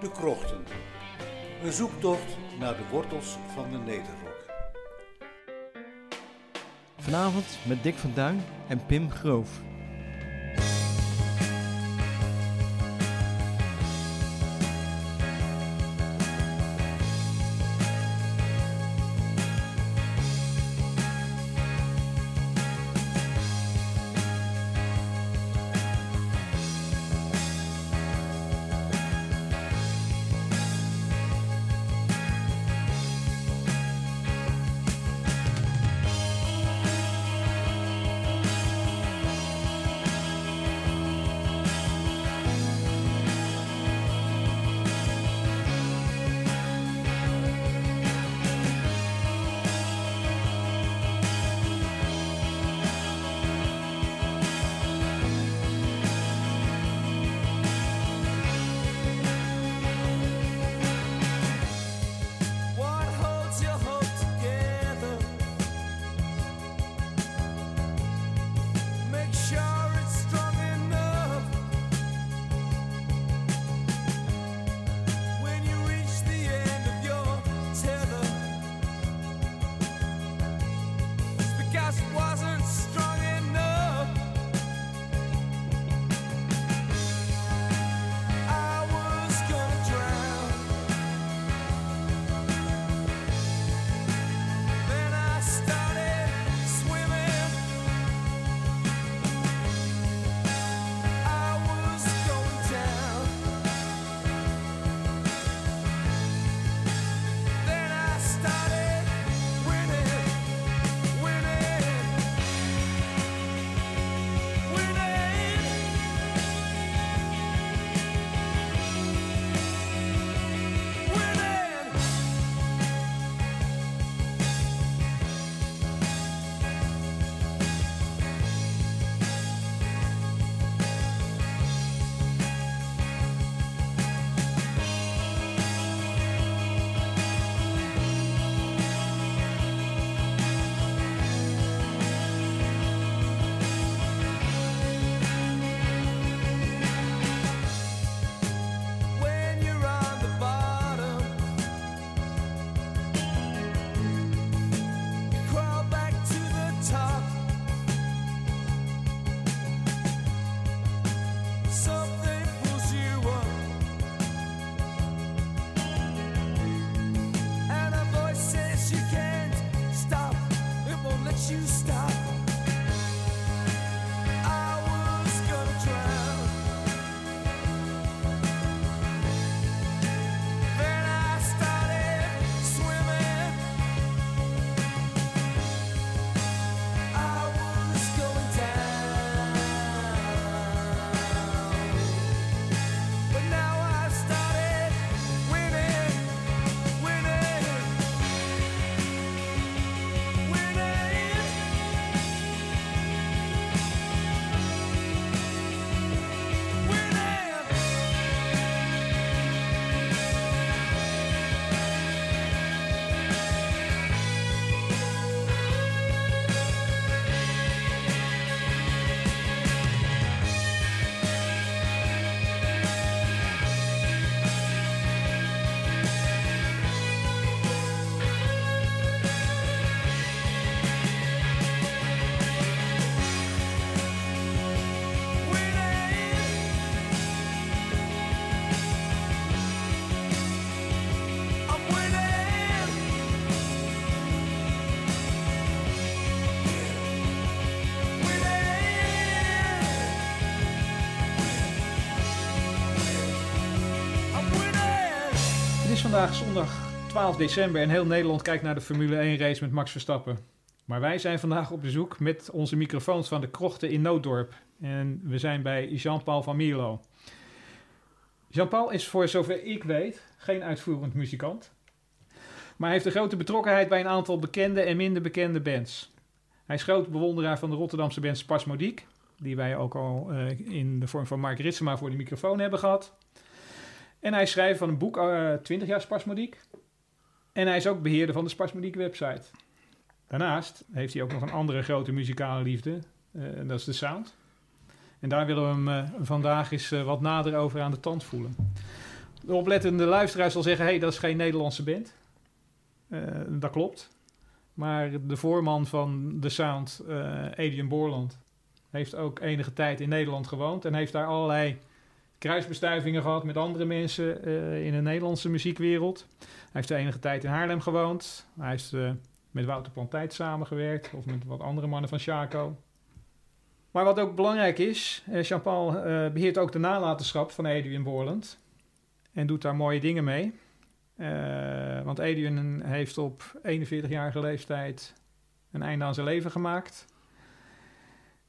De Krochten. Een zoektocht naar de wortels van de Nederrok. Vanavond met Dick van Duin en Pim Groof. Vandaag zondag 12 december en heel Nederland kijkt naar de Formule 1 race met Max Verstappen. Maar wij zijn vandaag op bezoek met onze microfoons van de krochten in Nooddorp. En we zijn bij Jean-Paul van Mierlo. Jean-Paul is voor zover ik weet geen uitvoerend muzikant. Maar heeft een grote betrokkenheid bij een aantal bekende en minder bekende bands. Hij is groot bewonderaar van de Rotterdamse band Spasmodiek. Die wij ook al eh, in de vorm van Mark Ritsema voor de microfoon hebben gehad. En hij schrijft van een boek, eh 20 jaar Spasmodiek. En hij is ook beheerder van de Spasmodiek website. Daarnaast heeft hij ook nog een andere grote muzikale liefde. eh, en dat is de sound. En daar willen we hem eh, vandaag eens eh, wat nader over aan de tand voelen. De oplettende luisteraar zal zeggen... hé, hey, dat is geen Nederlandse band. Eh, dat klopt. Maar de voorman van de Sound, eh Adrian Borland... heeft ook enige tijd in Nederland gewoond... en heeft daar allerlei kruisbestuivingen gehad met andere mensen eh, in de Nederlandse muziekwereld. Hij heeft de enige tijd in Haarlem gewoond. Hij heeft eh, met Wouter Plantijt samengewerkt... of met wat andere mannen van Chaco. Maar wat ook belangrijk is, eh, Jean-Paul eh, beheert ook de nalatenschap van Adrian Borland. En doet daar mooie dingen mee. Want Adrian heeft op 41-jarige leeftijd een einde aan zijn leven gemaakt.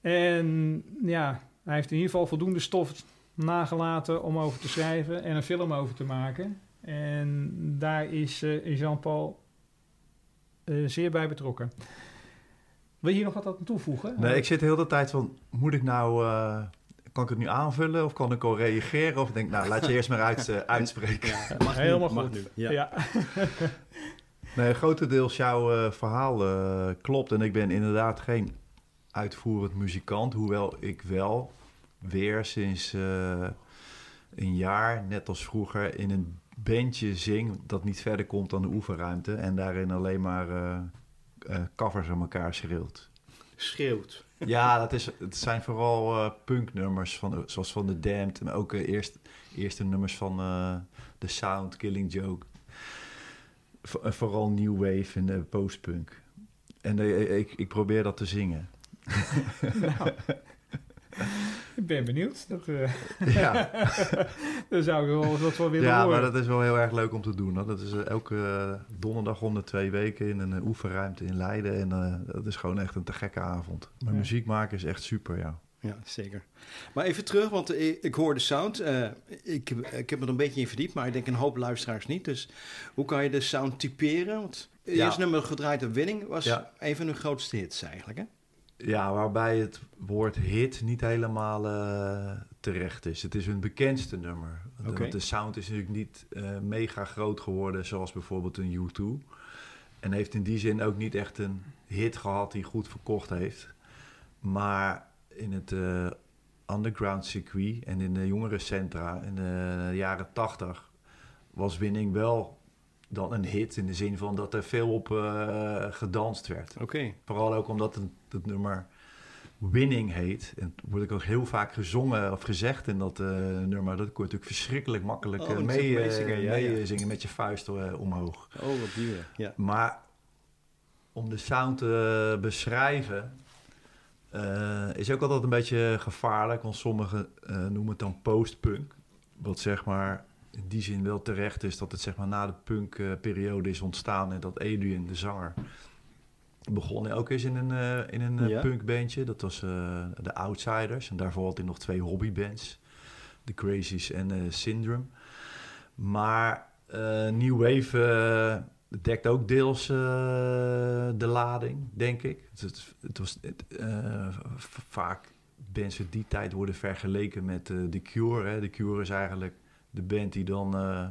En ja, hij heeft in ieder geval voldoende stof nagelaten om over te schrijven en een film over te maken. En daar is eh, Jean-Paul eh, zeer bij betrokken. Wil je hier nog wat aan toevoegen? Nee, ik zit de hele tijd van, moet ik nou, eh, kan ik het nu aanvullen of kan ik al reageren? Of denk ik, nou, laat je eerst maar uit, uitspreken. Ja, mag nu, Helemaal mag goed. nu. Ja. Ja. Nee, grotendeels jouw eh, verhaal klopt. En ik ben inderdaad geen uitvoerend muzikant. Hoewel ik wel weer sinds eh, een jaar, net als vroeger, in een bandje zing dat niet verder komt dan de oefenruimte. En daarin alleen maar eh, eh, covers aan elkaar schreeuwt. Schreeuwt. Ja, dat is, het zijn vooral eh, punknummers, van, zoals van The Damned. Maar ook eerst, eerste nummers van eh The Sound, Killing Joke. V- vooral New Wave en de postpunk. En ik, ik probeer dat te zingen. Nou, ik ben benieuwd. Dat, eh Ja, dan zou ik wel wat van willen ja horen. maar dat is wel heel erg leuk om te doen. hoor. Dat is eh, elke donderdag om de twee weken in een eh, oefenruimte in Leiden. En eh, dat is gewoon echt een te gekke avond. Maar Ja. muziek maken is echt super, ja. Ja, zeker. Maar even terug, want ik, hoor de sound. Eh, ik, ik heb me er een beetje in verdiept, maar ik denk een hoop luisteraars niet. Dus hoe kan je de sound typeren? Want het Ja. eerste nummer gedraaid op Winning was Ja. een van hun grootste hits eigenlijk, hè? Ja, waarbij het woord hit niet helemaal eh, terecht is. Het is hun bekendste nummer. Oké. De sound is natuurlijk niet eh, mega groot geworden, zoals bijvoorbeeld een U2. En heeft in die zin ook niet echt een hit gehad die goed verkocht heeft. Maar in het eh, underground circuit en in de jongerencentra in de jaren 80 was Winning wel dan een hit in de zin van dat er veel op eh, gedanst werd. Oké. Vooral ook omdat het, het nummer Winning heet. En wordt ook heel vaak gezongen of gezegd in dat eh, nummer. Dat kon je natuurlijk verschrikkelijk makkelijk Oh, eh, mee, ook eh, meezingen, ja, ja. meezingen met je vuist omhoog. Oh, wat duur. Ja. Maar om de sound te beschrijven is ook altijd een beetje gevaarlijk. Want sommigen noemen het dan postpunk. Wat zeg maar in die zin wel terecht is dat het zeg maar na de punkperiode is ontstaan. En dat Adrian, de zanger, begon ook eens in een, eh, in een eh, Ja. punkbandje. Dat was eh, de Outsiders. En daarvoor had hij nog twee hobbybands. The Crazies en Syndrome. Maar eh, New Wave dekt ook deels de lading, denk ik. Het, het, was vaak bands die tijd worden vergeleken met The Cure. Hè. The Cure is eigenlijk de band die dan... eh,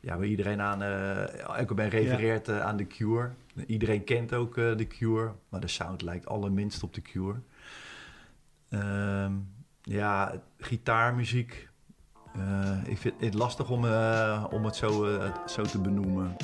ja, waar iedereen aan, eh elke band refereert eh, aan The Cure. Iedereen kent ook eh The Cure, maar de sound lijkt allerminst op The Cure. Ehm, ja, gitaarmuziek. Ik vind het lastig om, om het zo, zo te benoemen.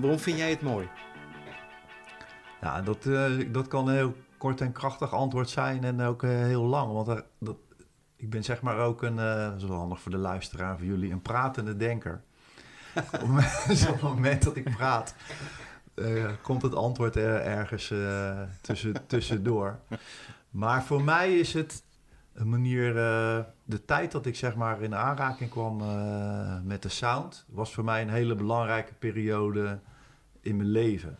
Waarom vind jij het mooi? Ja, dat, eh, dat kan een heel kort en krachtig antwoord zijn en ook eh, heel lang. Want er- dat, ik ben zeg maar ook een, eh, dat is wel handig voor de luisteraar, voor jullie, een pratende denker. op, het moment, dat ik praat, eh, komt het antwoord er ergens eh, tussen, tussendoor. Maar voor mij is het een manier, eh, de tijd dat ik zeg maar in aanraking kwam eh, met de sound, was voor mij een hele belangrijke periode in mijn leven.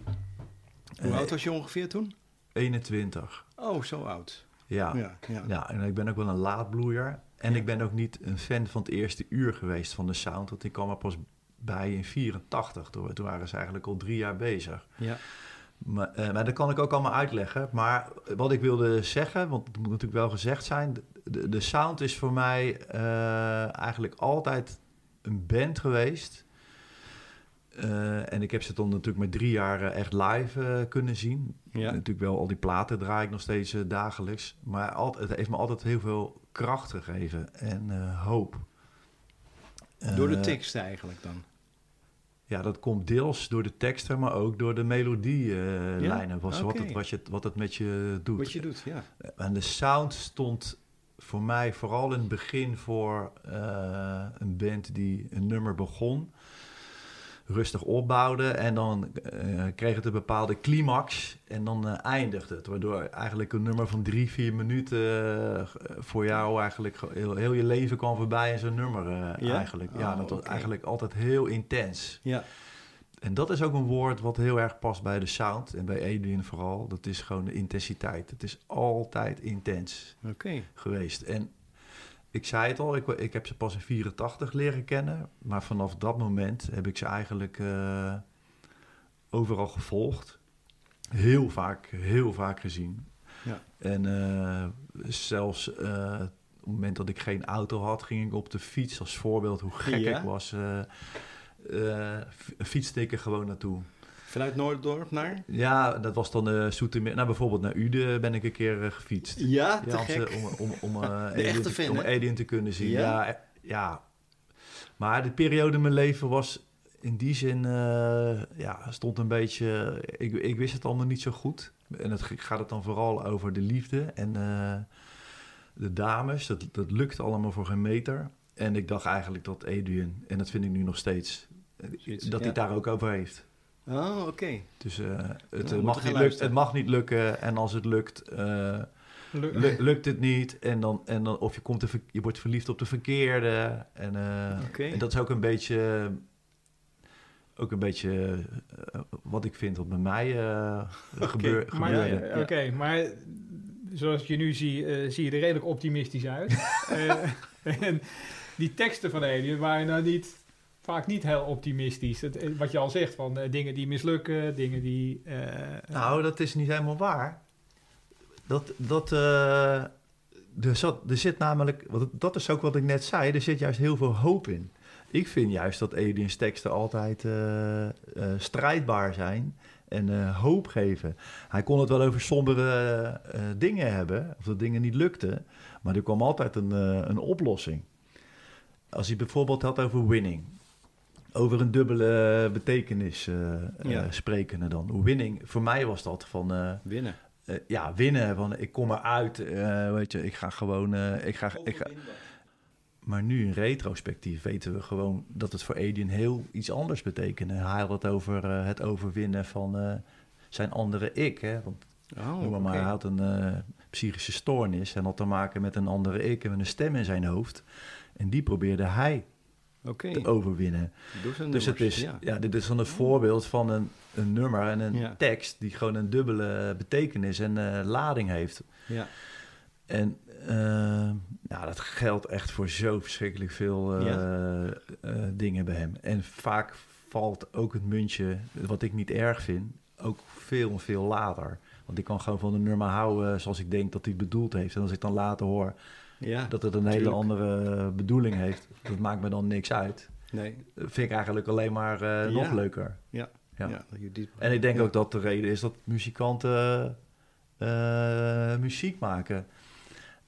Hoe Eh, oud was je ongeveer toen? 21. Oh, zo oud. Ja. ja. Ja, ja. en ik ben ook wel een laadbloeier. En Ja. ik ben ook niet een fan van het eerste uur geweest van de sound. Want ik kwam er pas bij in 84. Toen, toen waren ze eigenlijk al drie jaar bezig. ja. Maar, eh, maar dat kan ik ook allemaal uitleggen. Maar wat ik wilde zeggen, want het moet natuurlijk wel gezegd zijn. De, de sound is voor mij eh, eigenlijk altijd een band geweest. Eh, en ik heb ze dan natuurlijk met drie jaar echt live kunnen zien. Ja. Natuurlijk wel, al die platen draai ik nog steeds dagelijks. Maar het heeft me altijd heel veel kracht gegeven en hoop. Door de tekst eigenlijk dan. Ja, dat komt deels door de teksten, maar ook door de melodielijnen. lijnen was wat, het, wat, je, wat het met je doet. Wat je doet, ja. En de sound stond voor mij vooral in het begin voor eh, een band die een nummer begon. Rustig opbouwde en dan eh, kreeg het een bepaalde climax en dan eh, eindigde het. Waardoor eigenlijk een nummer van drie, vier minuten eh, voor jou eigenlijk ge- heel, heel je leven kwam voorbij in zo'n nummer Ja? eigenlijk. Ja, Oh, dat was eigenlijk altijd heel intens. Ja, En dat is ook een woord wat heel erg past bij de sound en bij Adrian vooral. Dat is gewoon de intensiteit. Het is altijd intens oké. geweest. En ik zei het al, ik, ik heb ze pas in 84 leren kennen. Maar vanaf dat moment heb ik ze eigenlijk eh, overal gevolgd. Heel vaak, heel vaak gezien. Ja. En eh, zelfs eh, op het moment dat ik geen auto had, ging ik op de fiets. Als voorbeeld hoe gek Ja? ik was. f- fietste ik er gewoon naartoe. Vanuit Noorddorp naar? Ja, dat was dan de Zoetermeer. Nou, bijvoorbeeld naar Uden ben ik een keer eh, gefietst. Ja, te Ja, gek. om, om, om, eh, De Alien echte te- fan, om? Alien te kunnen zien. Ja? Ja? Maar de periode in mijn leven was in die zin, eh, ja, stond een beetje... Ik, ik wist het allemaal niet zo goed. En het gaat het dan vooral over de liefde en eh, de dames. Dat, dat lukt allemaal voor geen meter. En ik dacht eigenlijk dat Adrian, en dat vind ik nu nog steeds, eh, Zoiets, dat hij ja. daar ook over heeft. Oh, oké. Dus eh, het, eh, mag niet luk, luisteren. het mag niet lukken. En als het lukt, eh, Lu- lu- lukt het niet. En dan, en dan, of je, komt de, je wordt verliefd op de verkeerde. En, eh, en dat is ook een beetje, ook een beetje wat ik vind wat bij mij eh gebeur, Maar, gebeurde. eh, Oké, maar zoals je nu zie, eh, zie je er redelijk optimistisch uit. Eh, en die teksten van Alien waren nou niet, vaak niet heel optimistisch. Het, eh, wat je al zegt, van eh, dingen die mislukken, dingen die... eh, Nou, dat is niet helemaal waar. Dat, dat, er, zat, er zit namelijk, dat is ook wat ik net zei, er zit juist heel veel hoop in. Ik vind juist dat Edien's teksten altijd strijdbaar zijn en hoop geven. Hij kon het wel over sombere dingen hebben, of dat dingen niet lukten, maar er kwam altijd een, een oplossing. Als hij bijvoorbeeld had over winning, over een dubbele betekenis eh Ja. eh, sprekende dan. Winning, voor mij was dat van... eh, Winnen. eh, ja, winnen. Van, ik kom eruit, eh weet je, ik ga gewoon... eh, ik ga, ik ga, maar nu in retrospectief weten we gewoon dat het voor Edin heel iets anders betekende. Hij had het over eh, het overwinnen van eh, zijn andere ik. Hè? Want Oh, noem maar, hij had een eh, psychische stoornis en had te maken met een andere ik en met een stem in zijn hoofd. En die probeerde hij Oké. te overwinnen. Dus het is, ja. ja. dit is dan een voorbeeld van een, een nummer en een Ja. tekst die gewoon een dubbele betekenis en eh, lading heeft. Ja. En ja, dat geldt echt voor zo verschrikkelijk veel eh, Ja. eh, dingen bij hem. En vaak valt ook het muntje, wat ik niet erg vind, ook veel veel later. Want ik kan gewoon van een nummer houden zoals ik denk dat hij het bedoeld heeft. En als ik dan later hoor ja. dat het een hele andere bedoeling heeft, dat maakt me dan niks uit. Nee. Dat vind ik eigenlijk alleen maar eh, nog leuker. Ja. Ja. En ik denk ook dat de reden is dat muzikanten eh, muziek maken.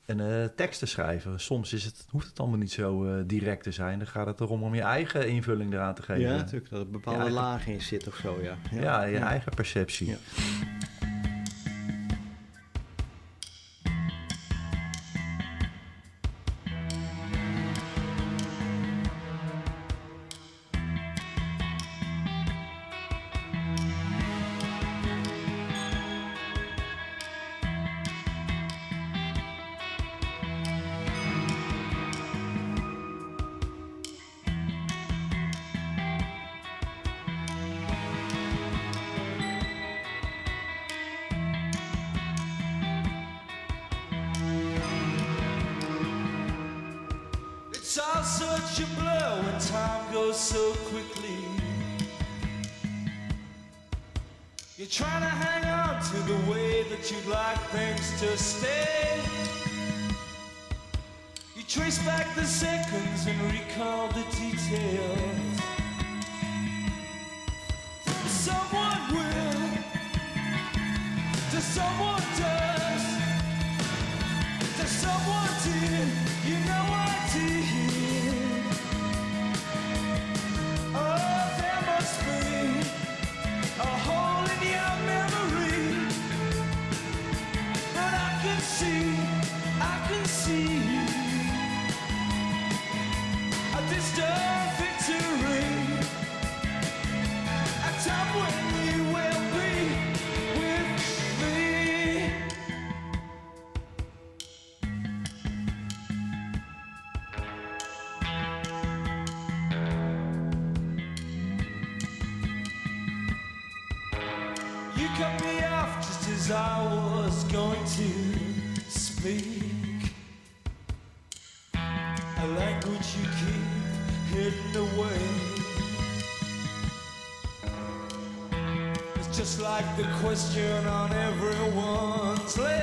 En eh, teksten schrijven. Soms is het, hoeft het allemaal niet zo eh, direct te zijn. Dan gaat het erom om je eigen invulling eraan te geven. Ja, natuurlijk. Dat er een bepaalde laag in zit of zo, ja. Ja, je eigen perceptie. Ja. Such a blur when time goes so quickly. You're trying to hang on to the way that you'd like things to stay. You trace back the seconds and recall the details. The question on everyone's lips.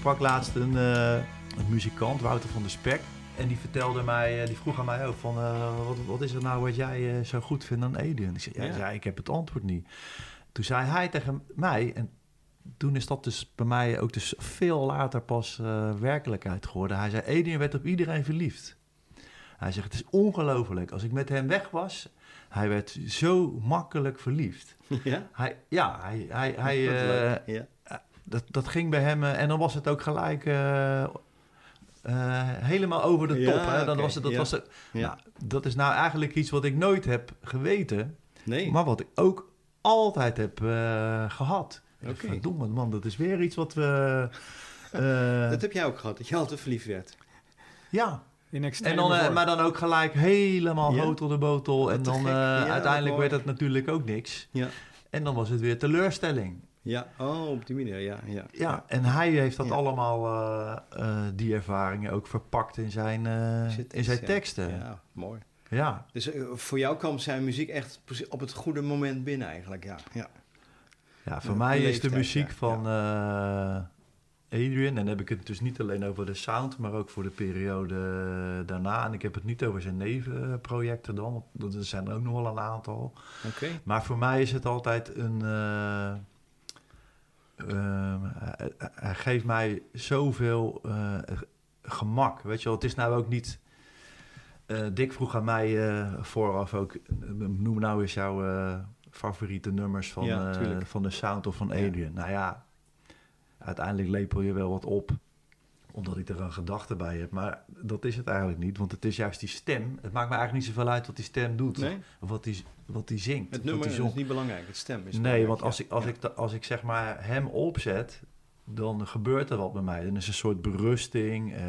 Sprak laatst een, eh, een muzikant, Wouter van der Spek. En die vertelde mij, eh, die vroeg aan mij ook van, eh, wat, wat is er nou wat jij zo goed vindt aan Alien? Ik zei, ja, ik heb het antwoord niet. Toen zei hij tegen mij, en toen is dat dus bij mij ook dus veel later pas werkelijkheid geworden. Hij zei, Alien werd op iedereen verliefd. Hij zegt, het is ongelooflijk. Als ik met hem weg was, hij werd zo makkelijk verliefd. Ja? Hij, ja, hij, hij, hij, ja. Dat, dat ging bij hem eh, en dan was het ook gelijk eh, eh, helemaal over de Ja, top. Hè? Dan was het, dat, ja. was het, Ja. nou, dat is nou eigenlijk iets wat ik nooit heb geweten, Nee. maar wat ik ook altijd heb eh, gehad. Oké. Verdomme man, dat is weer iets wat we... eh, Dat heb jij ook gehad, dat je altijd verliefd werd. ja, In En dan, eh, maar dan ook gelijk helemaal Ja? hoog op de botel. En Wat dan eh, Ja, uiteindelijk mooi. werd het natuurlijk ook niks. Ja. En dan was het weer teleurstelling. Ja, oh, op die manier, ja. ja. Ja, en hij heeft dat Ja. allemaal, eh, eh, die ervaringen ook verpakt in zijn, eh, in zijn ja. teksten. Ja. Ja, mooi. Dus eh, voor jou kwam zijn muziek echt op het goede moment binnen eigenlijk, ja. ja. Ja, voor Ja, mij is de muziek ja. van Adrian, en dan heb ik het dus niet alleen over de sound, maar ook voor de periode daarna. En ik heb het niet over zijn nevenprojecten dan, want er zijn er ook nog wel een aantal. Oké. Maar voor mij is het altijd een. Eh, ehm, hij, hij geeft mij zoveel eh, gemak. Weet je wel, het is nou ook niet. eh Dick vroeg aan mij eh, vooraf ook. Noem nou eens jouw favoriete nummers van, Ja, van de sound of van Ja. Adrian. Nou ja, uiteindelijk lepel je wel wat op omdat ik er een gedachte bij heb. Maar dat is het eigenlijk niet, want het is juist die stem. Het maakt me eigenlijk niet zoveel uit wat die stem doet. Nee, Of wat die, wat die zingt. het nummer is niet belangrijk, het stem is Nee, want als, ja. ik, als, Ja. ik, als ik zeg maar hem opzet, dan gebeurt er wat bij mij. Dan is een soort berusting, eh,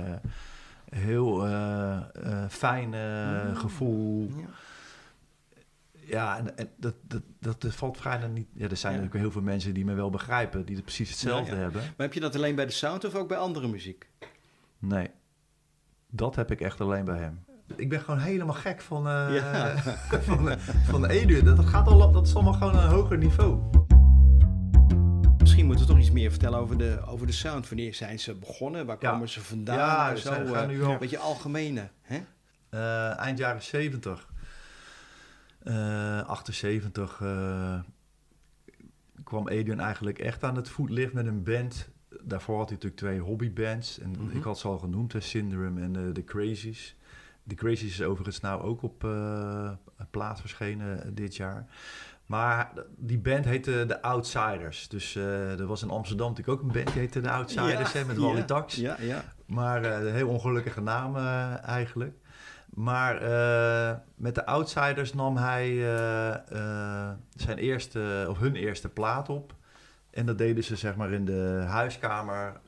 heel eh, eh, fijn eh, gevoel. Ja. Ja, en, en dat, dat, dat, dat valt vrij niet. Ja, er zijn Ja. natuurlijk heel veel mensen die me wel begrijpen, die het precies hetzelfde Ja, ja. hebben. Maar heb je dat alleen bij de sound of ook bij andere muziek? Nee, dat heb ik echt alleen bij hem. Ik ben gewoon helemaal gek van, eh Ja. van, eh, van Edu. Dat, gaat al, op- dat is allemaal gewoon een hoger niveau. Misschien moeten we toch iets meer vertellen over de, over de sound. Wanneer zijn ze begonnen? Waar Ja. komen ze vandaan? Ja, en we zo, zijn- eh, gaan nu wel- Een beetje algemene. Hè? Eh, eind jaren 70. Eh 78 eh, kwam Adrian eigenlijk echt aan het voetlicht met een band. Daarvoor had hij natuurlijk twee hobbybands. En Mhm. ik had ze al genoemd, de Syndrome en de The Crazies. De Crazies is overigens nou ook op eh plaat verschenen eh, dit jaar. Maar die band heette The Outsiders. Dus eh, er was in Amsterdam natuurlijk ook een band die heette The Outsiders, Ja, hè, met Wally ja, Tax. Ja, ja. Maar eh, een heel ongelukkige naam eh, eigenlijk. Maar eh, met de Outsiders nam hij eh, eh, zijn eerste, of hun eerste plaat op. En dat deden ze zeg maar in de huiskamer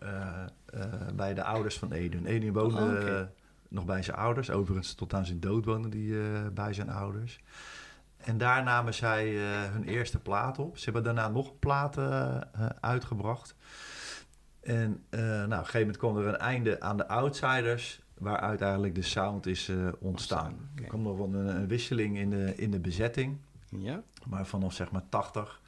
bij de ouders van Eden. Eden woonde Oh, nog bij zijn ouders. Overigens tot aan zijn dood woonde die bij zijn ouders. En daar namen zij hun eerste plaat op. Ze hebben daarna nog platen uitgebracht. En nou, op een gegeven moment kwam er een einde aan de Outsiders, waaruit eigenlijk de sound is eh, ontstaan. Oké. Er kwam nog wel een, een wisseling in de, in de bezetting, ja. maar vanaf zeg maar 80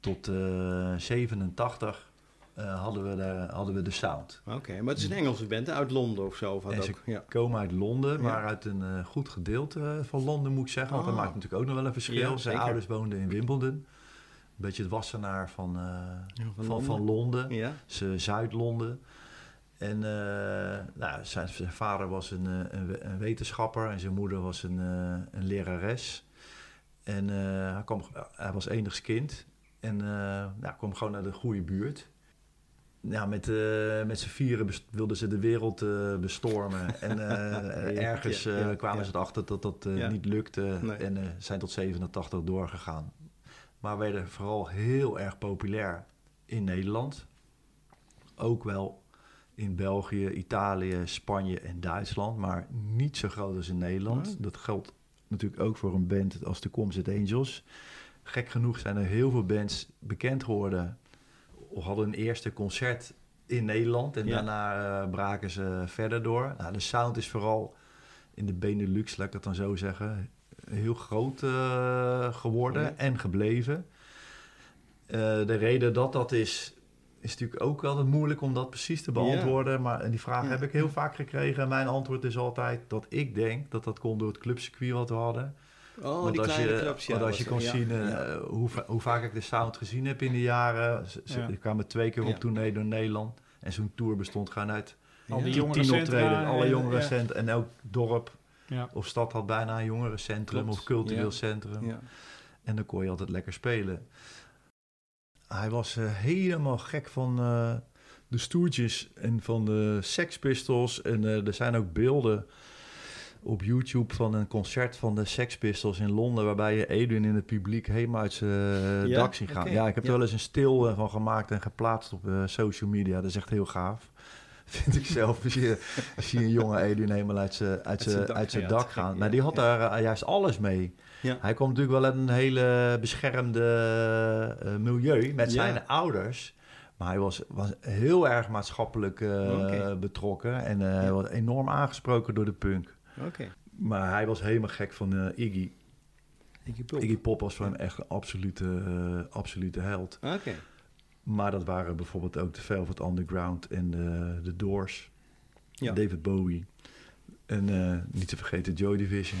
tot eh 87 eh, hadden, we de, hadden we de sound. Oké, maar het is een Engelse band uit Londen of zo. Of En ze. Ja. komen uit Londen, Ja. maar uit een eh, goed gedeelte van Londen moet ik zeggen. Want dat Ah. maakt natuurlijk ook nog wel een verschil. Ja, Zijn ouders woonden in Wimbledon. Een beetje het wassenaar van, eh, van van, van, Londen. Londen. Ja. Ze Zuid-Londen. En eh, nou, zijn, zijn vader was een, eh, een, we- een wetenschapper en zijn moeder was een, eh, een lerares. En hij, kwam, hij was enigs kind en nou, kwam gewoon naar de goede buurt. Ja, met, met z'n vieren wilden ze de wereld bestormen. En ergens ja, kwamen ja. ze erachter dat dat Ja. niet lukte. Nee. En zijn tot 87 doorgegaan. Maar werden vooral heel erg populair in Nederland. Ook wel in België, Italië, Spanje en Duitsland. Maar niet zo groot als in Nederland. Dat geldt natuurlijk ook voor een band als de Comset Angels. Gek genoeg zijn er heel veel bands bekend geworden. Of hadden een eerste concert in Nederland. En Ja. daarna eh, braken ze verder door. Nou, de sound is vooral in de Benelux, laat ik het dan zo zeggen, heel groot eh, geworden Ja. en gebleven. Eh, de reden dat dat is, is natuurlijk ook altijd moeilijk om dat precies te beantwoorden. Maar en die vraag heb ik heel vaak gekregen. En mijn antwoord is altijd dat ik denk dat dat komt door het clubcircuit wat we hadden. Oh, want die als kleine je, clubs. Ja, want als je kon zien eh, hoe, hoe vaak ik de sound gezien heb in de jaren. Ze, ze- Ja. Ik kwam twee keer op tournee door Nederland. En zo'n tour bestond gewoon uit Al die tien optreden. Alle jongerencentren. En elk dorp Ja. of stad had bijna een jongerencentrum Klopt, of cultureel ja. centrum. Ja. En dan kon je altijd lekker spelen. Hij was eh, helemaal gek van eh, de Stooges en van de Sex Pistols. En eh, er zijn ook beelden op YouTube van een concert van de Sex Pistols in Londen... waarbij je Edwin in het publiek helemaal uit zijn Ja? dak zien gaan. Ja, ik heb er wel eens een stil van gemaakt en geplaatst op social media. Dat is echt heel gaaf. vind ik zelf. Als je, als je een jonge Edwin helemaal uit zijn uit dak uit dak gaat. Maar die had daar juist alles mee. Ja. Hij kwam natuurlijk wel uit een hele beschermde eh, milieu met Ja. zijn ouders. Maar hij was, was heel erg maatschappelijk eh, betrokken. En eh, Ja. was enorm aangesproken door de punk. Maar hij was helemaal gek van Iggy. Iggy Pop. Iggy Pop was voor hem echt een absolute, absolute held. Maar dat waren bijvoorbeeld ook de Velvet Underground en de, Doors. Ja. David Bowie. En niet te vergeten Joy Division.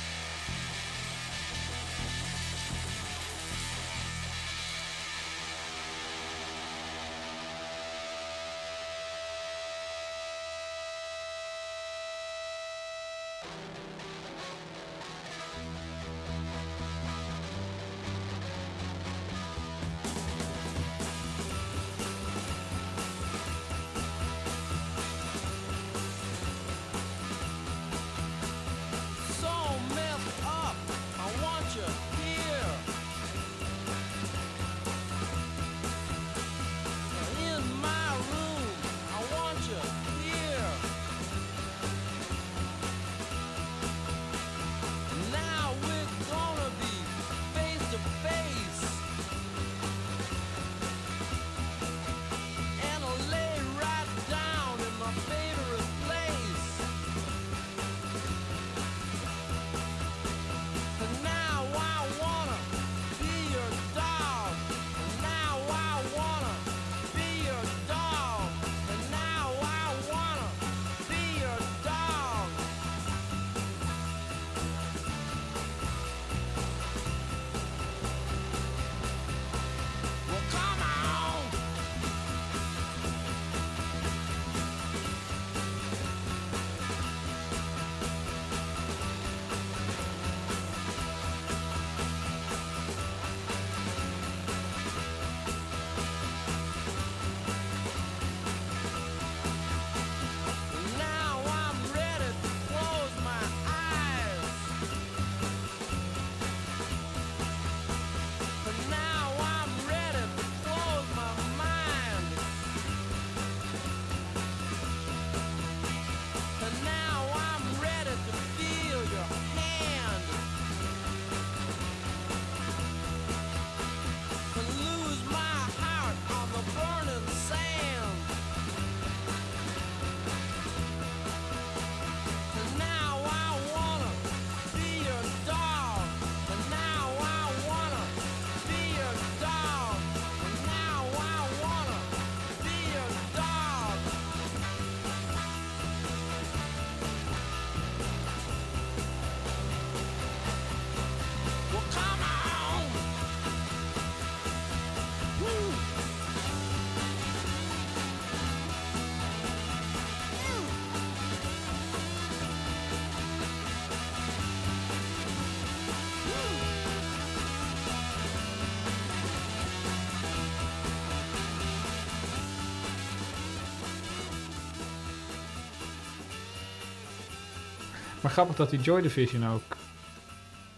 Maar grappig dat hij Joy Division ook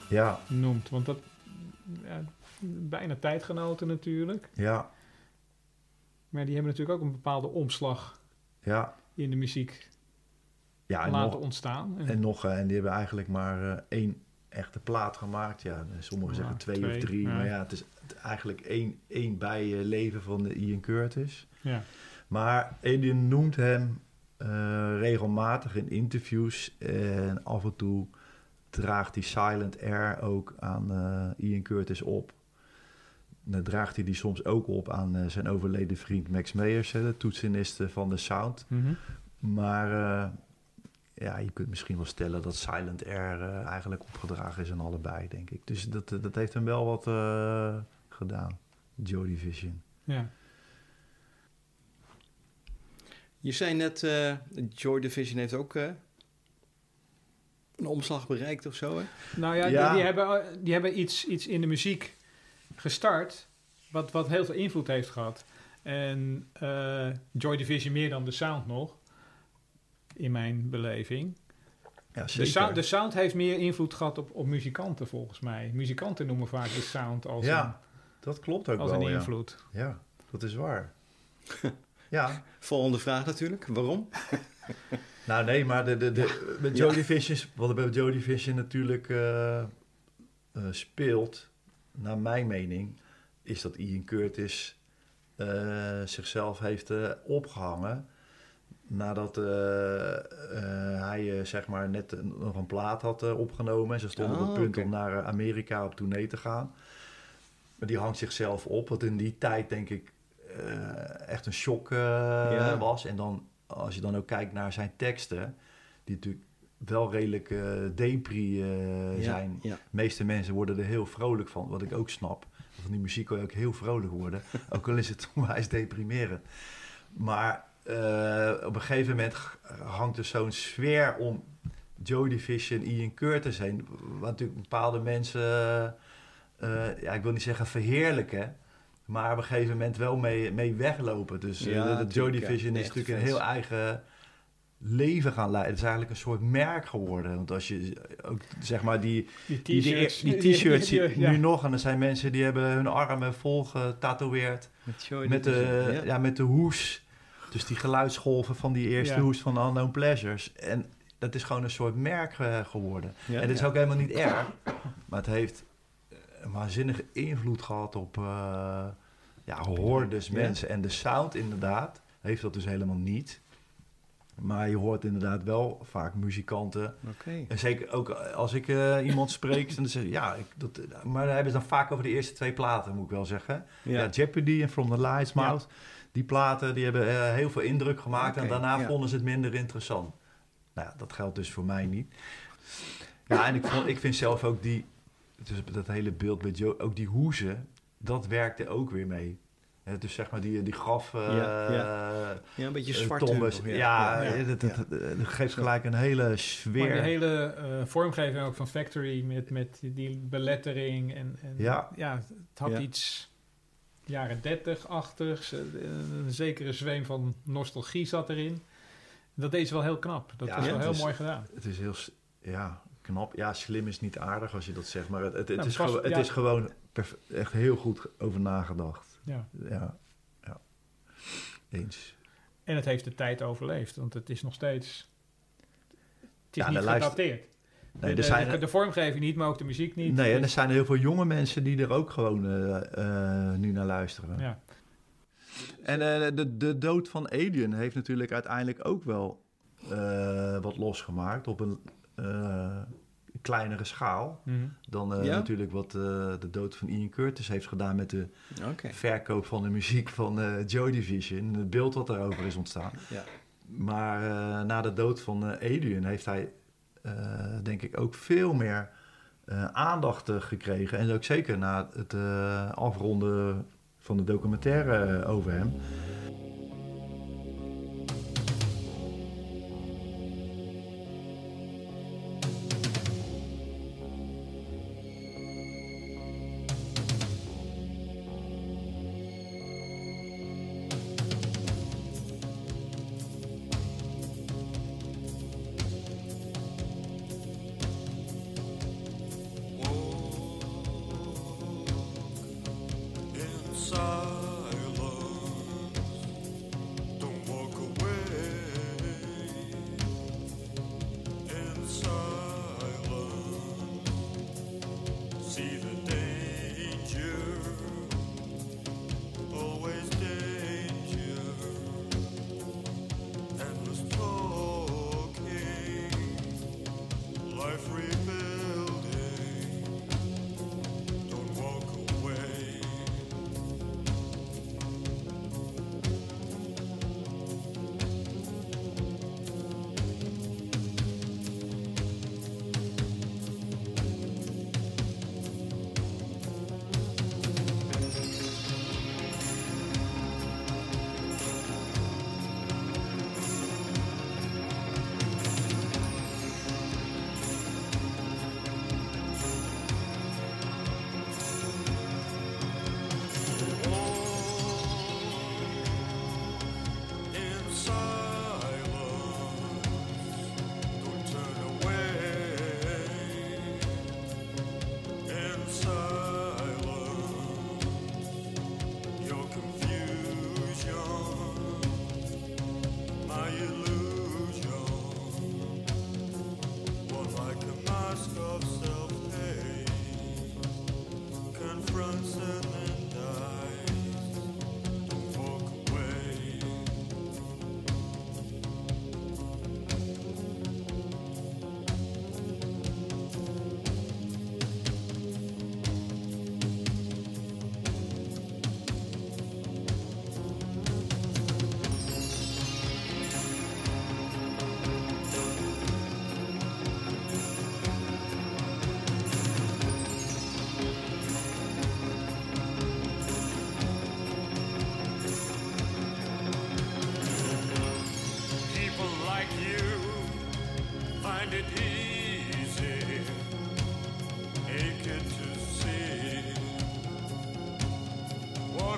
Ja, noemt. Want dat... Ja, bijna tijdgenoten natuurlijk. ja, Maar die hebben natuurlijk ook een bepaalde omslag ja. in de muziek Ja, en laten nog, ontstaan. En- en nog, eh, en die hebben eigenlijk maar eh, één echte plaat gemaakt. Ja, sommigen Ja, zeggen twee, twee, of drie. ja. Maar ja, het is eigenlijk één, één bijleven van de Ian Curtis. ja. Maar Adrian noemt hem eh, regelmatig in interviews. En af en toe draagt hij Silent Air ook aan eh, Ian Curtis op. Dan draagt hij die soms ook op aan eh, zijn overleden vriend Max Meyers, hè, de toetsenist eh, van de Sound. Mhm. Maar ja, je kunt misschien wel stellen dat Silent Air eigenlijk opgedragen is aan allebei, denk ik. Dus dat, dat heeft hem wel wat gedaan, Joy Division. ja. Je zei net, eh Joy Division heeft ook eh, een omslag bereikt of zo, hè? Nou ja, Ja. Die, die hebben, die hebben iets, iets in de muziek gestart wat, wat heel veel invloed heeft gehad. En eh, Joy Division meer dan de sound nog, in mijn beleving. Ja, De sound, de sound heeft meer invloed gehad op, op muzikanten volgens mij. Muzikanten noemen vaak de sound als, Ja, dat klopt ook als wel, een ja. invloed. Ja, dat is waar. Ja, Volgende vraag natuurlijk. Waarom? nou nee, maar de, de, de, met. Joe Division, wat er bij Joe Division natuurlijk eh, eh, speelt, naar mijn mening, is dat Ian Curtis eh, zichzelf heeft eh, opgehangen nadat hij zeg maar net nog een plaat had opgenomen. En ze stonden op het punt oké. om naar Amerika op tournee te gaan. Maar die hangt zichzelf op, wat in die tijd denk ik echt een shock eh, Ja. was. En dan, als je dan ook kijkt naar zijn teksten, die natuurlijk wel redelijk eh depri eh, Ja, zijn. Ja. De meeste mensen worden er heel vrolijk van, wat ik ook snap. Van die muziek kan je ook heel vrolijk worden, ook al is het onwijs deprimerend. Maar eh, op een gegeven moment hangt er zo'n sfeer om Joy Division, Ian Curtis heen. Wat natuurlijk bepaalde mensen, eh, ja, ik wil niet zeggen verheerlijken, maar op een gegeven moment wel mee, mee weglopen. Dus eh, Ja, de, de Joy. Division is natuurlijk een heel eigen leven gaan leiden. Het is eigenlijk een soort merk geworden. Want als je ook, zeg maar, die, Die die, die, t-shirts. die t-shirts die- zie ja. nu nog. En er zijn mensen die hebben hun armen vol getatoeëerd. Met, Met de, ja. ja. met de hoes. Dus die geluidsgolven van die eerste Ja. hoes van Unknown Pleasures. En dat is gewoon een soort merk eh, geworden. En dat is ook helemaal niet erg. Maar het heeft een waanzinnige invloed gehad op eh ja, hordes Ja. mensen. En de sound inderdaad heeft dat dus helemaal niet. Maar je hoort inderdaad wel vaak muzikanten Oké. en zeker ook als ik eh, iemand spreek, dan zeg ja, ik, dat, maar dan hebben ze dan vaak over de eerste twee platen, moet ik wel zeggen. Ja, Ja. Jeopardy en From the Lights Mouth, die platen die hebben eh, heel veel indruk gemaakt en daarna ja. vonden ze het minder interessant. Nou ja, dat geldt dus voor mij niet. Ja, en ik, vond, ik vind zelf ook die, dus dat hele beeld met Joe, ook die hoezen, dat werkte ook weer mee. Hè, dus zeg maar die, die graf... eh, Ja, Ja, een beetje eh, zwart. tombes. Ja, Ja. eh, dat, dat, dat- dat geeft gelijk een hele sfeer. Maar de hele eh, vormgeving ook van Factory met, met die belettering. En, en Ja. het had Ja. iets jaren 30-achtigs. eh, Een zekere zweem van nostalgie zat erin. Dat deed ze wel heel knap. Dat Ja, was wel heel is- mooi gedaan. Het is heel, ja, knap. Ja, slim is niet aardig als je dat zegt, maar het, het, het Nou, is, pas- gewoon, het ja. is gewoon echt heel goed over nagedacht. Ja. Ja, ja. Eens. En het heeft de tijd overleefd, want het is nog steeds. Het is Ja, niet gedateerd. Nee, de, zijn, de, de vormgeving niet, maar ook de muziek niet. nee, en er zijn heel veel jonge mensen die er ook gewoon eh, eh, nu naar luisteren. ja. En eh, de, de dood van Alien heeft natuurlijk uiteindelijk ook wel wat losgemaakt op een kleinere schaal. Mhm. Dan eh, Ja? natuurlijk wat eh, de dood van Ian Curtis heeft gedaan met de verkoop van de muziek van eh Joy Division. en Het beeld wat daarover is ontstaan. Ja. Maar eh, na de dood van eh Adrian heeft hij, eh, denk ik, ook veel meer eh, aandacht eh, gekregen. En ook zeker na het eh, afronden van de documentaire eh, over hem.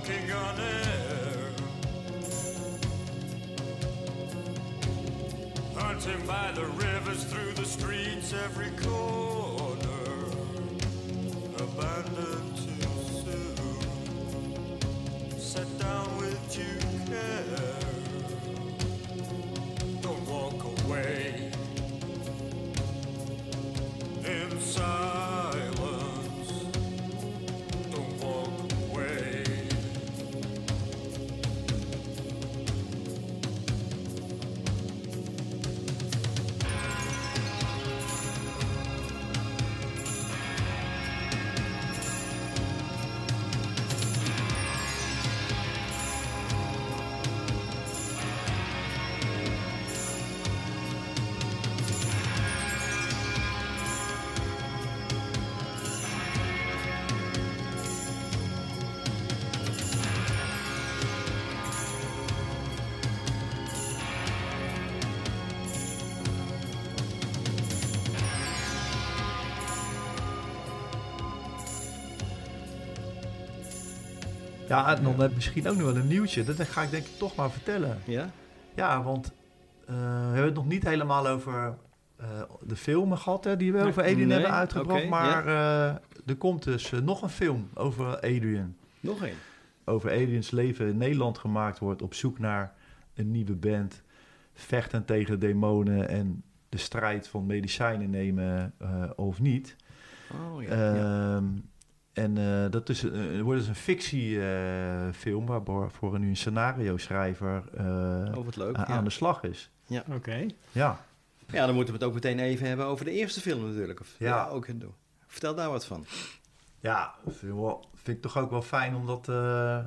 Walking on air, hunting by the rivers through the streets, every corner, abandoned Ja, en dan heb ik misschien ook nog wel een nieuwtje. Dat ga ik denk ik toch maar vertellen. Ja? Ja, want eh, we hebben het nog niet helemaal over eh, de filmen gehad hè, die we Nee. over Adrian Nee, hebben uitgebracht. maar eh, er komt dus nog een film over Adrian. Nog één. Over Adrians leven in Nederland gemaakt wordt op zoek naar een nieuwe band. Vechten tegen demonen en de strijd van medicijnen nemen of niet. Oh ja. ja. En eh, dat is, een- wordt dus een fictiefilm waarvoor nu een scenario schrijver eh, Oh, aan Ja. de slag is. Oké. Ja. ja, dan moeten we het ook meteen even hebben over de eerste film natuurlijk. Of, ja. Ja. ook, vertel daar wat van. Ja, vind ik, wel- vind ik toch ook wel fijn om dat eh, eh,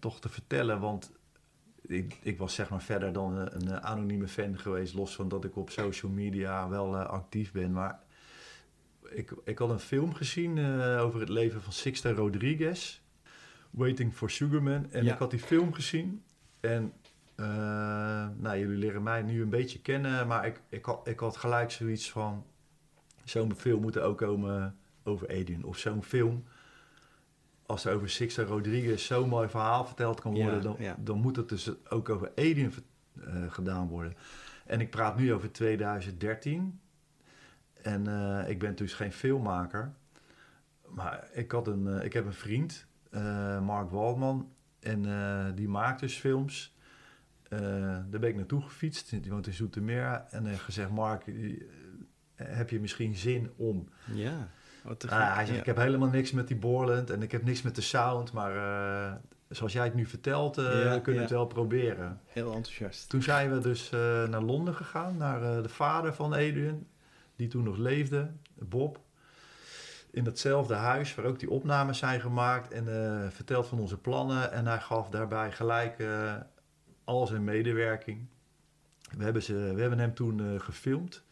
toch te vertellen. Want ik, ik was zeg maar verder dan een, een eh, anonieme fan geweest. Los van dat ik op social media wel eh, actief ben. Maar ik, ik had een film gezien eh, over het leven van Sixta Rodriguez. Waiting for Sugarman. En Ja. ik had die film gezien. En eh, nou, jullie leren mij nu een beetje kennen. Maar ik, ik, had, ik had gelijk zoiets van... Zo'n film moet er ook komen over Adrian. Of zo'n film, als er over Sixta Rodriguez zo'n mooi verhaal verteld kan worden, Ja, dan, ja. dan moet het dus ook over Adrian eh, gedaan worden. En ik praat nu over 2013. En eh, ik ben dus geen filmmaker. Maar ik, had een, eh, ik heb een vriend, eh, Mark Waldman. En die maakt dus films. Daar ben ik naartoe gefietst. Die woont in Zoetermeer. En heeft gezegd, Mark, heb je misschien zin om Ja. Wat te Ah, hij zegt, Ja. ik heb helemaal niks met die Borland en ik heb niks met de sound, maar zoals jij het nu vertelt, Ja, kunnen we ja. het wel proberen. Heel enthousiast. Toen zijn we dus naar Londen gegaan, naar de vader van Adrian, die toen nog leefde, Bob. In datzelfde huis waar ook die opnames zijn gemaakt en verteld van onze plannen. En hij gaf daarbij gelijk eh, al zijn medewerking. We hebben, ze, we hebben hem toen eh, gefilmd.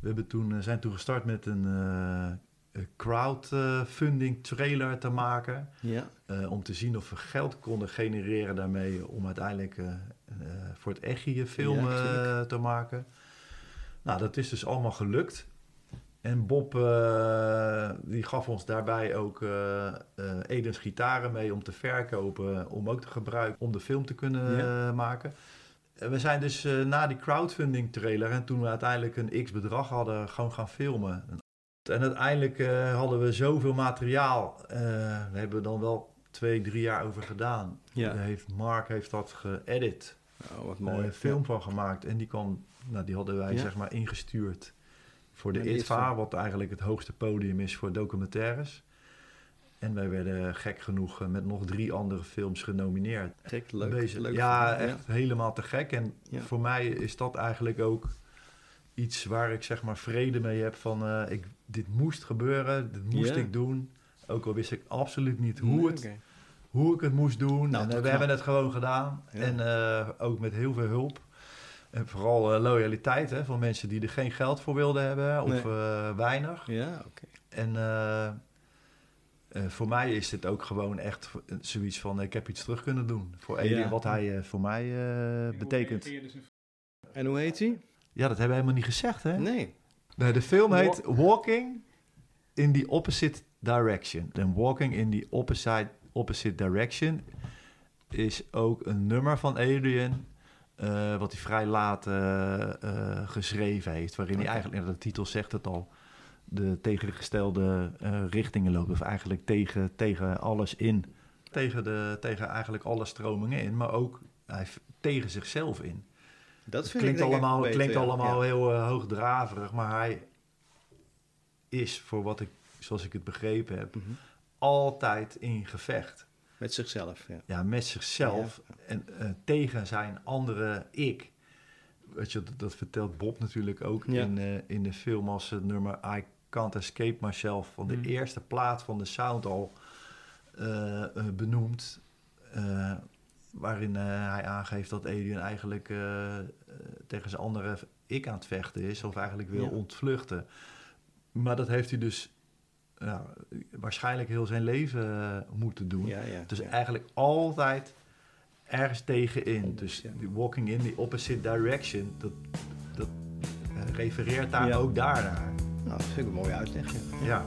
We hebben toen, zijn toen gestart met een crowdfunding trailer te maken. Ja. om te zien of we geld konden genereren daarmee om uiteindelijk voor het Echi film Ja, te maken. Nou, dat is dus allemaal gelukt. En Bob eh, die gaf ons daarbij ook eh eh, Edens gitaren mee om te verkopen, om ook te gebruiken om de film te kunnen Ja. maken. En we zijn dus na die crowdfunding trailer en toen we uiteindelijk een x bedrag hadden, gewoon gaan filmen. En uiteindelijk hadden we zoveel materiaal. daar hebben we dan wel twee, drie jaar over gedaan. Ja. Heeft, Mark heeft dat geëdit, Oh, wat mooi mooi. een film van gemaakt. En die, kwam, nou, die hadden wij Ja. zeg maar ingestuurd voor de ITVA, wat eigenlijk het hoogste podium is voor documentaires. En wij werden gek genoeg eh, met nog drie andere films genomineerd. Gek, leuk. Bezig. leuk ja, echt helemaal te gek. En Ja. voor mij is dat eigenlijk ook iets waar ik zeg maar vrede mee heb van eh, ik, dit moest gebeuren, dit moest ik doen. Ook al wist ik absoluut niet hoe, Nee, het, hoe ik het moest doen. Nou, en, we hebben het gewoon gedaan. Ja. En eh, ook met heel veel hulp. En vooral eh, loyaliteit hè, van mensen die er geen geld voor wilden hebben of Nee. eh, weinig. Ja, oké. En eh, eh, voor mij is dit ook gewoon echt zoiets van... ik heb iets terug kunnen doen voor Adrian, Ja. wat hij eh, voor mij eh, betekent. En hoe heet hij? Ja, dat hebben we helemaal niet gezegd, hè? Nee. Nee, de film heet Walking in the Opposite Direction. En Walking in the Opposite, opposite Direction is ook een nummer van Adrian... eh, wat hij vrij laat eh, eh, geschreven heeft. Waarin hij eigenlijk, de titel zegt het al... de tegengestelde eh, richtingen loopt. Of eigenlijk tegen, tegen alles in. Tegen, de, tegen eigenlijk alle stromingen in. Maar ook hij, tegen zichzelf in. Dat vind klinkt ik allemaal, beter, klinkt ja. allemaal Ja. heel eh, hoogdraverig, maar hij is, voor wat ik, zoals ik het begrepen heb, Mhm. altijd in gevecht. Met zichzelf, ja. Ja, met zichzelf en eh, tegen zijn andere ik. Weet je, dat, dat vertelt Bob natuurlijk ook Ja. in, eh, in de film als het nummer I Can't Escape Myself van de Mm. eerste plaat van de sound al eh, benoemd. waarin hij aangeeft dat Adrian eigenlijk tegen zijn andere ik aan het vechten is, of eigenlijk wil Ja. ontvluchten. Maar dat heeft hij dus waarschijnlijk heel zijn leven moeten doen. Ja, ja. Dus eigenlijk altijd ergens tegenin. Dus die walking in the opposite direction, dat, dat eh, refereert daar ook daarnaar. Nou, dat vind ik een mooie uitleg. ja.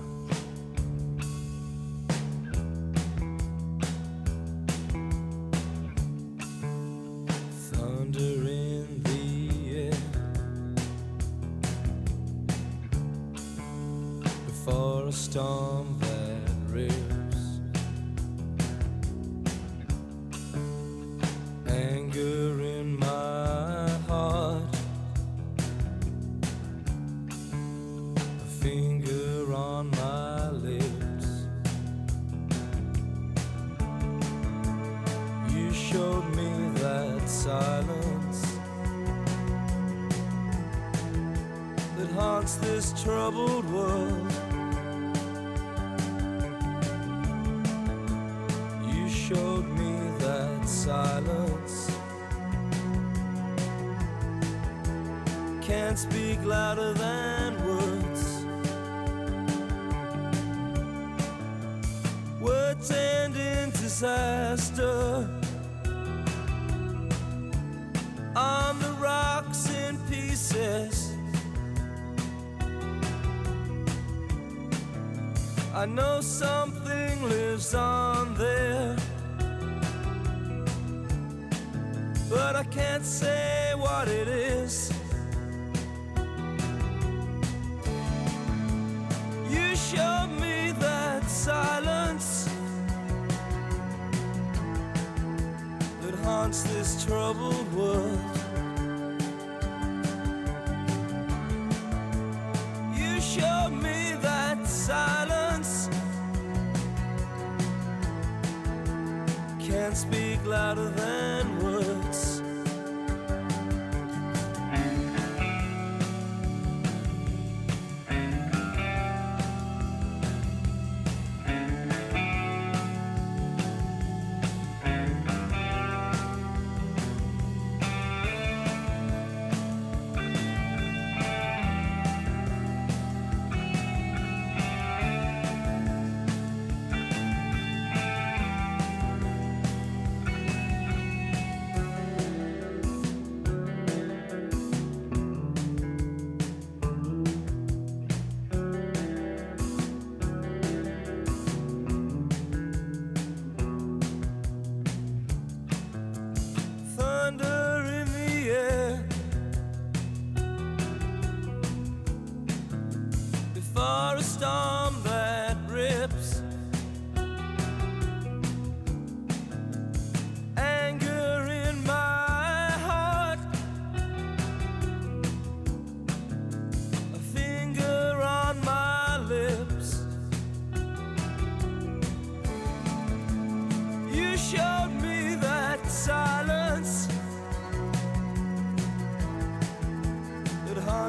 I know something lives on there, but I can't say what it is. You showed me that silence that haunts this troubled world. Louder than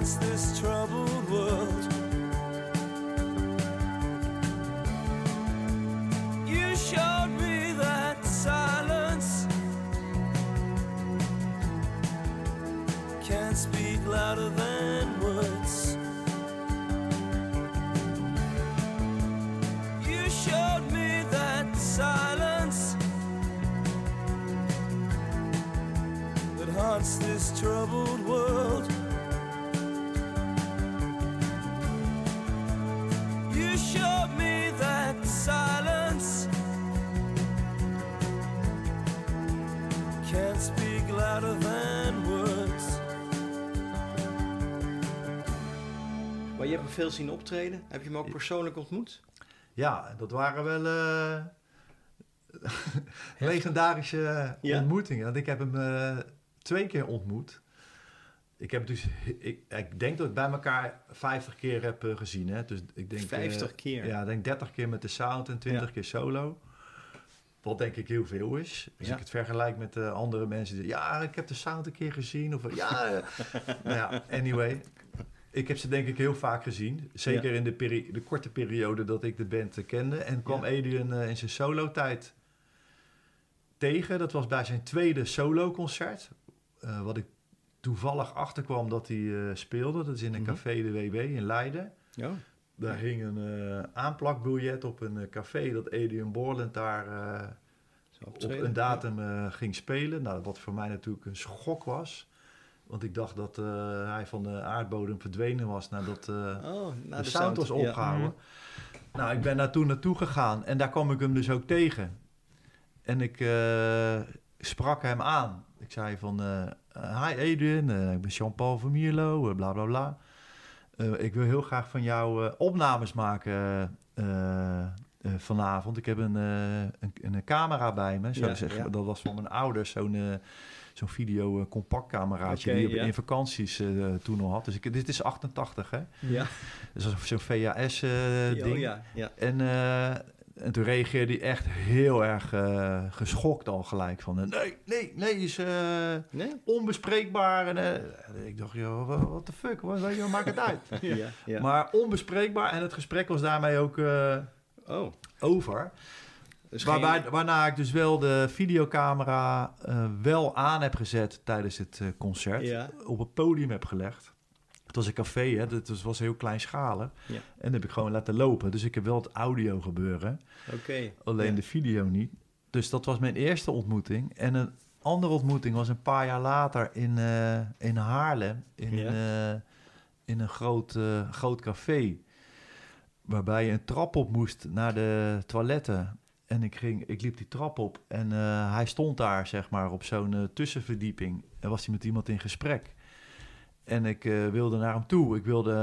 this troubled world. Veel zien optreden. Heb je hem ook persoonlijk ontmoet? Ja, dat waren wel eh, legendarische Ja? ontmoetingen. Want ik heb hem eh, twee keer ontmoet. Ik heb dus, ik, ik denk dat ik bij elkaar 50 keer heb eh, gezien. Hè? Dus ik denk, eh, 50 keer? Ja, ik denk 30 keer met de sound en 20 Ja. keer solo. Wat denk ik heel veel is. Als Ja. ik het vergelijk met eh, andere mensen die ja, ik heb de sound een keer gezien. Of ja, eh, nou ja, anyway. Ik heb ze denk ik heel vaak gezien. Zeker in de, peri- de korte periode dat ik de band eh, kende. En kwam Ja. Adrian eh, in zijn solo-tijd tegen. Dat was bij zijn tweede solo-concert. Eh, wat ik toevallig achterkwam dat hij speelde. Dat is in een Mhm. café de WW in Leiden. Ja. Daar hing een aanplakbiljet op een café dat Adrian Borland daar op een datum ging spelen. Nou, wat voor mij natuurlijk een schok was. Want ik dacht dat eh, hij van de aardbodem verdwenen was nadat eh. Oh, na de, sound was opgehouden. Nou, ik ben daar toen naartoe gegaan en daar kwam ik hem dus ook tegen. En ik eh, sprak hem aan. Ik zei van, hi eh, ik ben Jean-Paul van Mierlo, bla bla bla. Ik wil heel graag van jou opnames maken vanavond. Ik heb een, een, een camera bij me. Zo Ja, zeg, ja. Dat was van mijn ouders, zo'n zo'n video eh, compactcameraatje Oké, die ja. in vakanties eh, toen al had. Dus ik, dit is 88 hè. Ja. Dus zo'n VHS eh, oh, ja, ja. En, en toen reageerde hij echt heel erg geschokt al gelijk. Van, nee, nee, nee, is Nee? onbespreekbaar. En, ik dacht, joh, wa- what the fuck, wat, wat, wat maakt het uit? Ja. ja. Maar onbespreekbaar en het gesprek was daarmee ook oh. over. Dus Waarbij, geen- Waarna ik dus wel de videocamera eh, wel aan heb gezet tijdens het eh, concert. Ja. Op het podium heb gelegd. Het was een café, hè? Het was- heel kleinschalig. Ja. En dat heb ik gewoon laten lopen. Dus ik heb wel het audio gebeuren. Oké. Alleen Ja. de video niet. Dus dat was mijn eerste ontmoeting. En een andere ontmoeting was een paar jaar later in, eh, in Haarlem. In, Ja. in een groot, groot café. Waarbij je een trap op moest naar de toiletten. En ik, ging, ik liep die trap op en eh, hij stond daar, zeg maar, op zo'n eh, tussenverdieping. En was hij met iemand in gesprek. En ik eh, wilde naar hem toe. Ik wilde...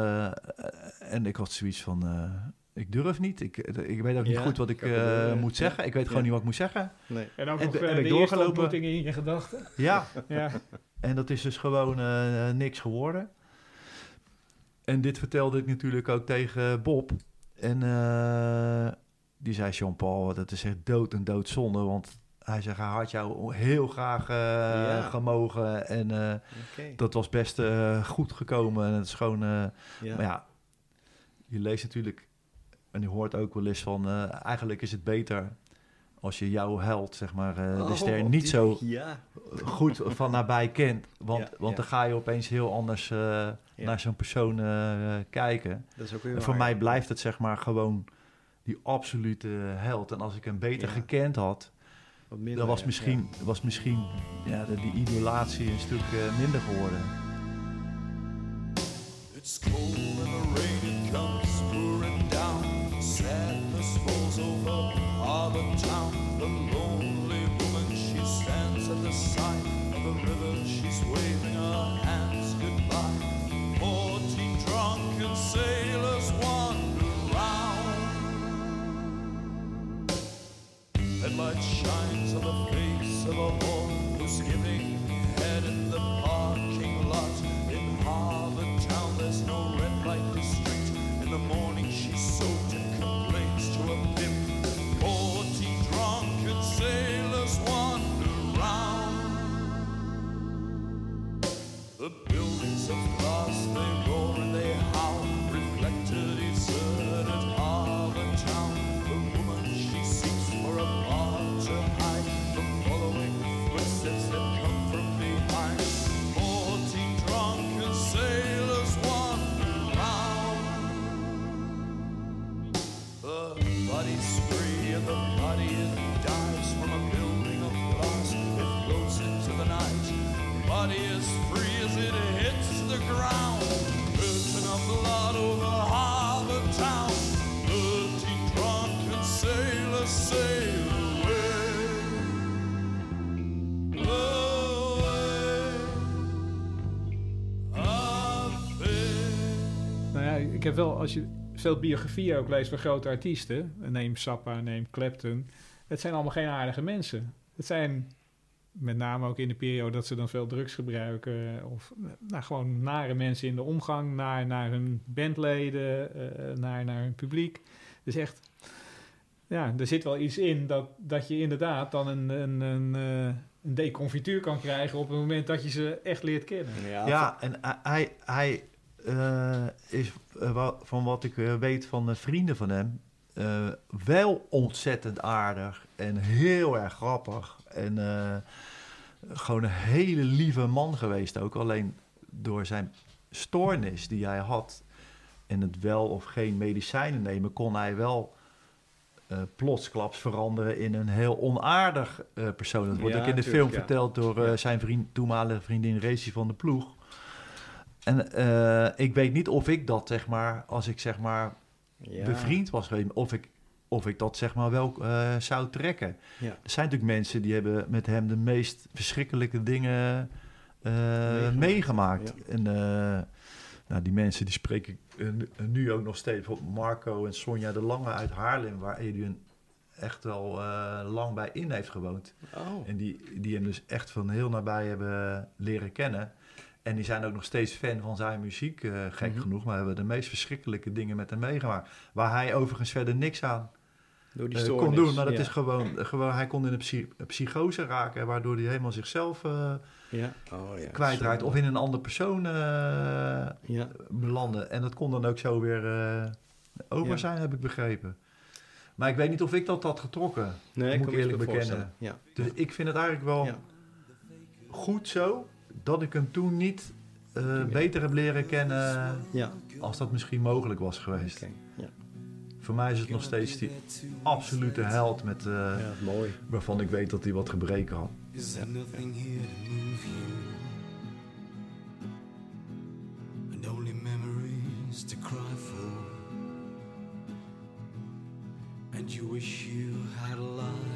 en ik had zoiets van... eh, ik durf niet. Ik, ik weet ook niet Ja, goed wat ik eh, moet zeggen. Ik weet gewoon Ja. niet wat ik moet zeggen. Nee. En ook En nog de eerste doorgelopen? in je gedachten. Ja, Ja. en dat is dus gewoon eh, niks geworden. En dit vertelde ik natuurlijk ook tegen Bob. En eh, die zei, Jean-Paul, dat is echt dood en doodzonde. Want hij zegt, hij had jou heel graag eh, Ja. gemogen. En eh, dat was best eh, goed gekomen. En het is gewoon... Ja. Maar ja, je leest natuurlijk... En je hoort ook wel eens van... eigenlijk is het beter als je jouw held, zeg maar, de Oh, ster, niet die- zo Ja. goed van nabij kent. Want, want dan ga je opeens heel anders naar zo'n persoon kijken. Dat is ook weer En voor waar. mij blijft het zeg maar gewoon die absolute held. En als ik hem beter Ja. gekend had, Wat minder, dan was ja. misschien, was misschien ja, de- die idolatie een stuk eh, minder geworden. It's cold body is free as it hits the ground. Curtain of blood over harbor town. Thirteen drunken sailors sail away. away. Nou ja, ik heb wel, als je veel biografieën ook leest van grote artiesten, neem Sappa, neem Clapton, het zijn allemaal geen aardige mensen. Het zijn met name ook in de periode dat ze dan veel drugs gebruiken, of nou, gewoon nare mensen in de omgang, naar, naar hun bandleden, eh, naar, naar hun publiek. Dus echt, ja, er zit wel iets in dat, dat je inderdaad dan een, een, een, eh, een deconfituur kan krijgen op het moment dat je ze echt leert kennen. Ja, en hij, hij eh, is, van wat ik weet van de vrienden van hem, eh, wel ontzettend aardig en heel erg grappig. En eh, gewoon een hele lieve man geweest ook. Alleen door zijn stoornis die hij had en het wel of geen medicijnen nemen, kon hij wel eh, plotsklaps veranderen in een heel onaardig eh, persoon. Dat wordt Ja, ook in de film ja. verteld door zijn vriend, toenmalige vriendin Racy van de Ploeg. En ik weet niet of ik dat, zeg maar, als ik zeg maar Ja. bevriend was geweest, of ik, of ik dat zeg maar wel eh, zou trekken. Ja. Er zijn natuurlijk mensen die hebben met hem de meest verschrikkelijke dingen eh, Meegemaakt. meegemaakt. Ja. En eh, nou, die mensen die spreek ik nu- ook nog steeds. Bijvoorbeeld Marco en Sonja de Lange uit Haarlem, waar Adrian echt wel lang bij in heeft gewoond. Oh. En die, die hem dus echt van heel nabij hebben leren kennen. En die zijn ook nog steeds fan van zijn muziek, gek Mhm. genoeg. Maar hebben de meest verschrikkelijke dingen met hem meegemaakt. Waar hij overigens verder niks aan Door die eh, kon doen. Maar dat ja. is gewoon, gewoon, hij kon in een psy- een psychose raken. Waardoor hij helemaal zichzelf eh, Ja. Oh, ja. kwijtraakt. Of in een andere persoon eh, Ja. belanden. En dat kon dan ook zo weer eh, over Ja. zijn, heb ik begrepen. Maar ik weet niet of ik dat had getrokken. Nee, Moet ik eerlijk bekennen. Ja. Dus ik vind het eigenlijk wel Ja. goed zo dat ik hem toen niet eh, beter heb leren kennen Ja. als dat misschien mogelijk was geweest. Voor mij is het nog steeds die absolute held met, eh, ja, mooi. waarvan ik weet dat hij wat gebreken had. Is there nothing here to move you? And only memories to cry for. And you wish you had a life.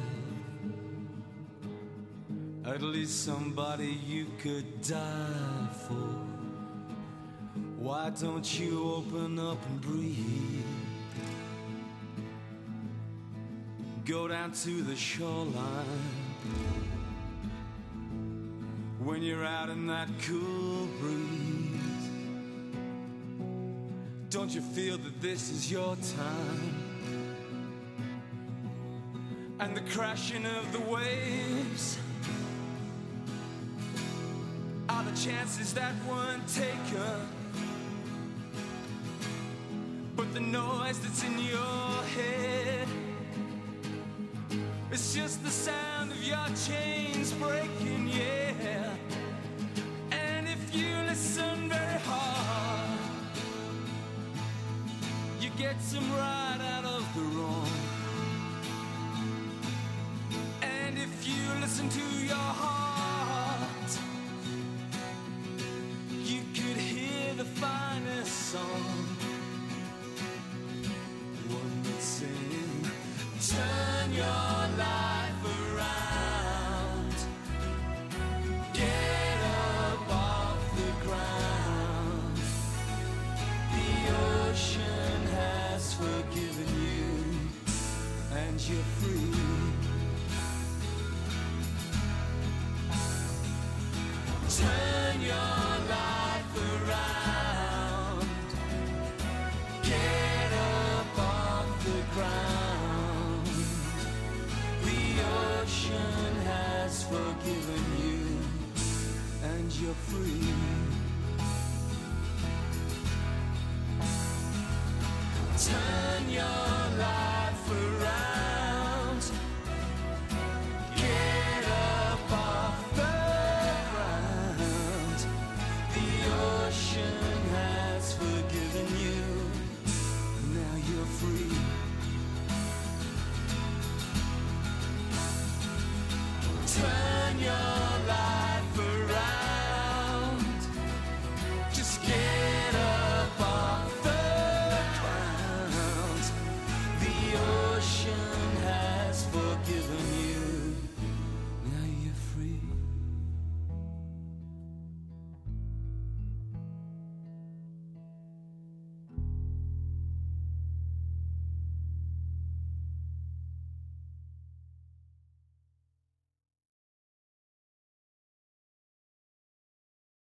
At least somebody you could die for. Why don't you open up and breathe? Go down to the shoreline when you're out in that cool breeze. Don't you feel that this is your time? And the crashing of the waves are the chances that weren't taken. But the noise that's in your head it's just the sound of your chains breaking, yeah. And if you listen very hard, you get some right out of the wrong. And if you listen to your heart,